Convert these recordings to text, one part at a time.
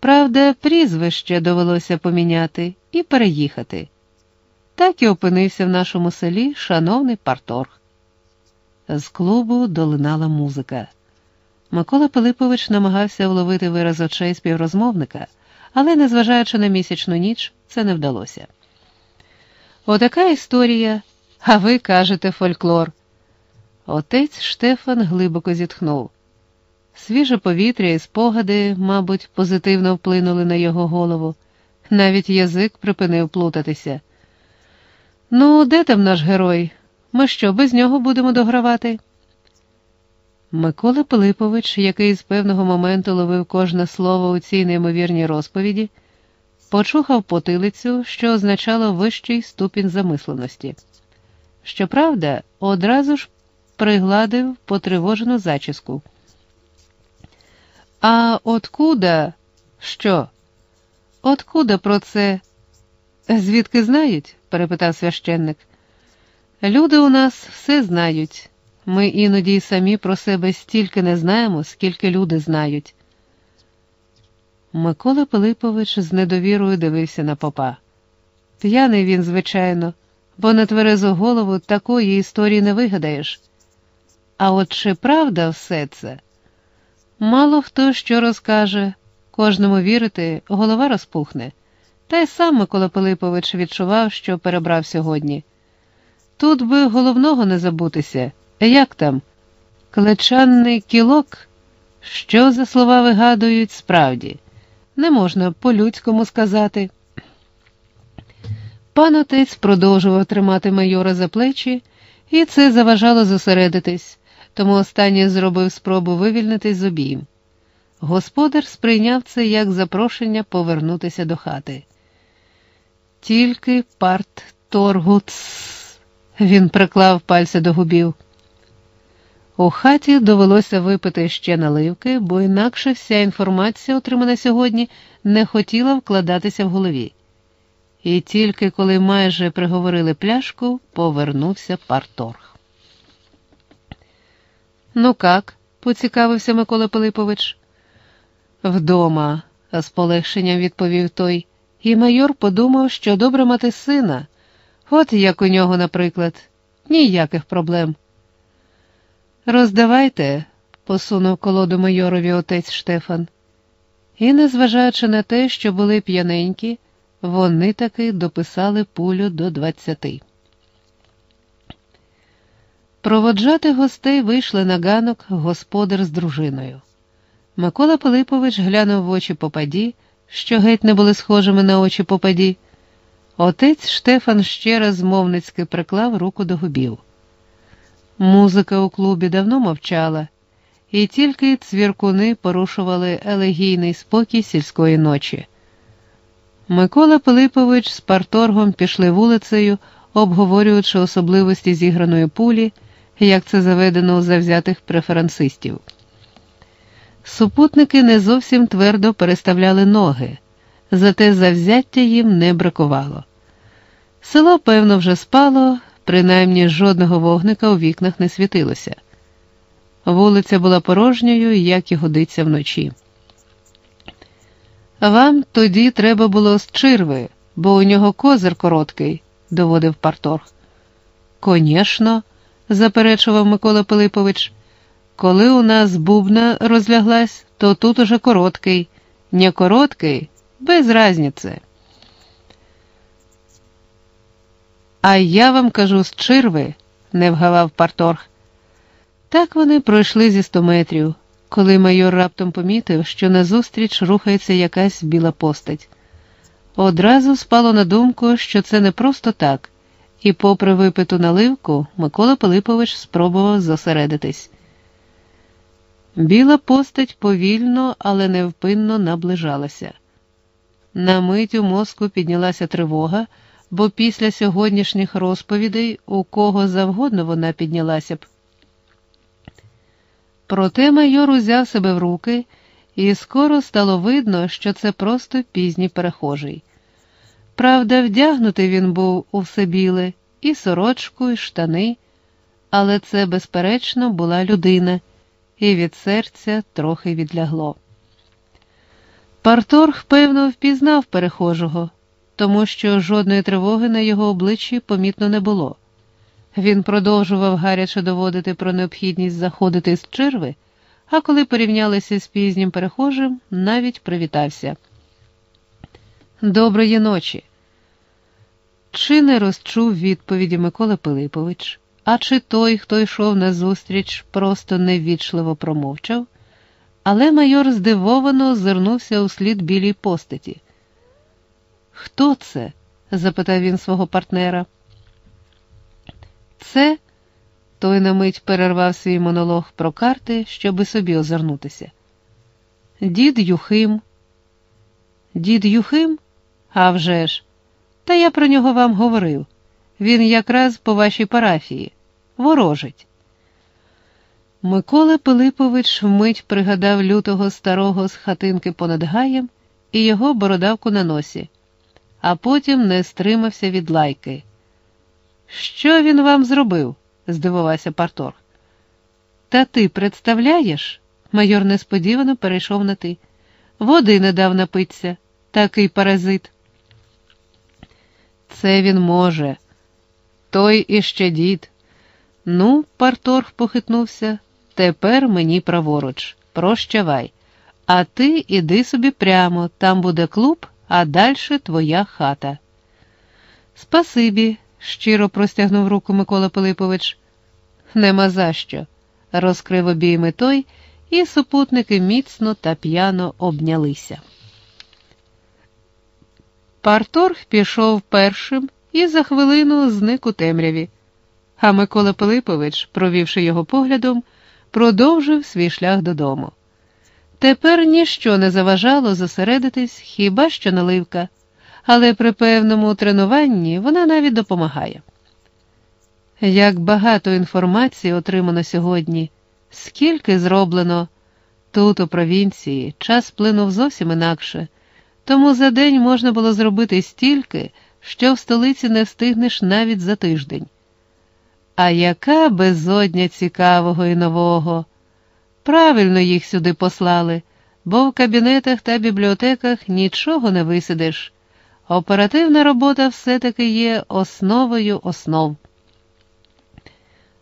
Правда, прізвище довелося поміняти і переїхати. Так і опинився в нашому селі шановний парторг. З клубу долинала музика. Микола Пилипович намагався вловити вираз очей співрозмовника, але, незважаючи на місячну ніч, це не вдалося. Отака історія, а ви кажете фольклор. Отець Штефан глибоко зітхнув. Свіже повітря і спогади, мабуть, позитивно вплинули на його голову. Навіть язик припинив плутатися. Ну, де там наш герой? Ми що, без нього будемо догравати? Микола Пилипович, який з певного моменту ловив кожне слово у цій неймовірній розповіді, почухав потилицю, що означало вищий ступінь замисленості. Щоправда, одразу ж пригладив потривожену зачіску. А откуда? Що? Откуда про це? Звідки знають? перепитав священник. Люди у нас все знають. Ми іноді й самі про себе стільки не знаємо, скільки люди знають. Микола Пилипович з недовірою дивився на попа. П'яний він, звичайно, бо на тверезу голову такої історії не вигадаєш. А от чи правда все це? Мало хто що розкаже, кожному вірити, голова розпухне. Та й сам Микола Пилипович відчував, що перебрав сьогодні. Тут би головного не забутися. Як там? Клечанний кілок? Що за слова вигадують справді? Не можна по-людському сказати. Пан отець продовжував тримати майора за плечі, і це заважало зосередитись, тому останній зробив спробу вивільнитись з обійм. Господар сприйняв це як запрошення повернутися до хати. Тільки парт торгу він приклав пальця до губів. У хаті довелося випити ще наливки, бо інакше вся інформація, отримана сьогодні, не хотіла вкладатися в голові. І тільки коли майже приговорили пляшку, повернувся парторг. Ну как? поцікавився Микола Пилипович. Вдома, з полегшенням відповів той, і майор подумав, що добре мати сина. От як у нього, наприклад, ніяких проблем. Роздавайте, посунув колоду майорові отець Штефан. І, незважаючи на те, що були п'яненькі, вони таки дописали пулю до двадцяти. Проводжати гостей вийшли на ганок господар з дружиною. Микола Пилипович глянув в очі попаді, що геть не були схожими на очі попаді. Отець Штефан ще раз мовницьки приклав руку до губів. Музика у клубі давно мовчала, і тільки цвіркуни порушували елегійний спокій сільської ночі. Микола Пилипович з парторгом пішли вулицею, обговорюючи особливості зіграної пулі, як це заведено у завзятих преферансистів. Супутники не зовсім твердо переставляли ноги, зате завзяття їм не бракувало. Село, певно, вже спало, принаймні жодного вогника у вікнах не світилося. Вулиця була порожньою, як і годиться вночі. Вам тоді треба було з чирви, бо у нього козир короткий, доводив парторг. Конечно, заперечував Микола Пилипович. Коли у нас бубна розляглась, то тут уже короткий, не короткий, без разниці. А я вам кажу з чирви, не вгавав парторг. Так вони пройшли зі сто метрів, коли майор раптом помітив, що назустріч рухається якась біла постать. Одразу спало на думку, що це не просто так, і, попри випиту наливку, Микола Пилипович спробував зосередитись. Біла постать повільно, але невпинно наближалася. На мить у мозку піднялася тривога, бо після сьогоднішніх розповідей у кого завгодно вона піднялася б. Проте майор узяв себе в руки, і скоро стало видно, що це просто пізній перехожий. Правда, вдягнутий він був у все біле, і сорочку, і штани, але це, безперечно, була людина, і від серця трохи відлягло. Парторг, певно, впізнав перехожого, тому що жодної тривоги на його обличчі помітно не було. Він продовжував гаряче доводити про необхідність заходити з черви, а коли порівнялися з пізнім перехожим, навіть привітався. Доброї ночі. Чи не розчув відповіді Микола Пилипович, а чи той, хто йшов назустріч, просто невічливо промовчав, але майор здивовано озирнувся у слід білій постаті. Хто це? запитав він свого партнера. Це той на мить перервав свій монолог про карти, щоби собі озирнутися. Дід Юхим. Дід Юхим? А вже ж! Та я про нього вам говорив. Він якраз по вашій парафії, ворожить. Микола Пилипович вмить пригадав лютого старого з хатинки понад гаєм і його бородавку на носі, а потім не стримався від лайки. Що він вам зробив? здивувався Парторг. Та ти представляєш? Майор несподівано перейшов на ти. Води не дав напитися, такий паразит. Це він може. Той іще дід. Ну, Парторг похитнувся. Тепер мені праворуч. Прощавай. А ти іди собі прямо, там буде клуб, а далі твоя хата. Спасибі, щиро простягнув руку Микола Пилипович. Нема за що, розкрив обійми той, і супутники міцно та п'яно обнялися. Парторг пішов першим і за хвилину зник у темряві, а Микола Пилипович, провівши його поглядом, продовжив свій шлях додому. Тепер ніщо не заважало зосередитись хіба що наливка але при певному тренуванні вона навіть допомагає. Як багато інформації отримано сьогодні, скільки зроблено тут, у провінції, час плинув зовсім інакше, тому за день можна було зробити стільки, що в столиці не встигнеш навіть за тиждень. А яка безодня цікавого і нового! Правильно їх сюди послали, бо в кабінетах та бібліотеках нічого не висидиш. Оперативна робота все-таки є основою основ.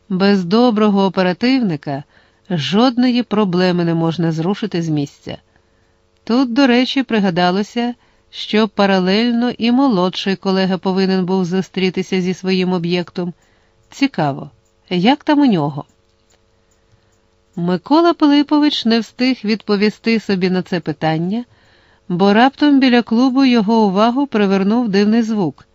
Без доброго оперативника жодної проблеми не можна зрушити з місця. Тут, до речі, пригадалося, що паралельно і молодший колега повинен був зустрітися зі своїм об'єктом. Цікаво, як там у нього? Микола Пилипович не встиг відповісти собі на це питання бо раптом біля клубу його увагу привернув дивний звук.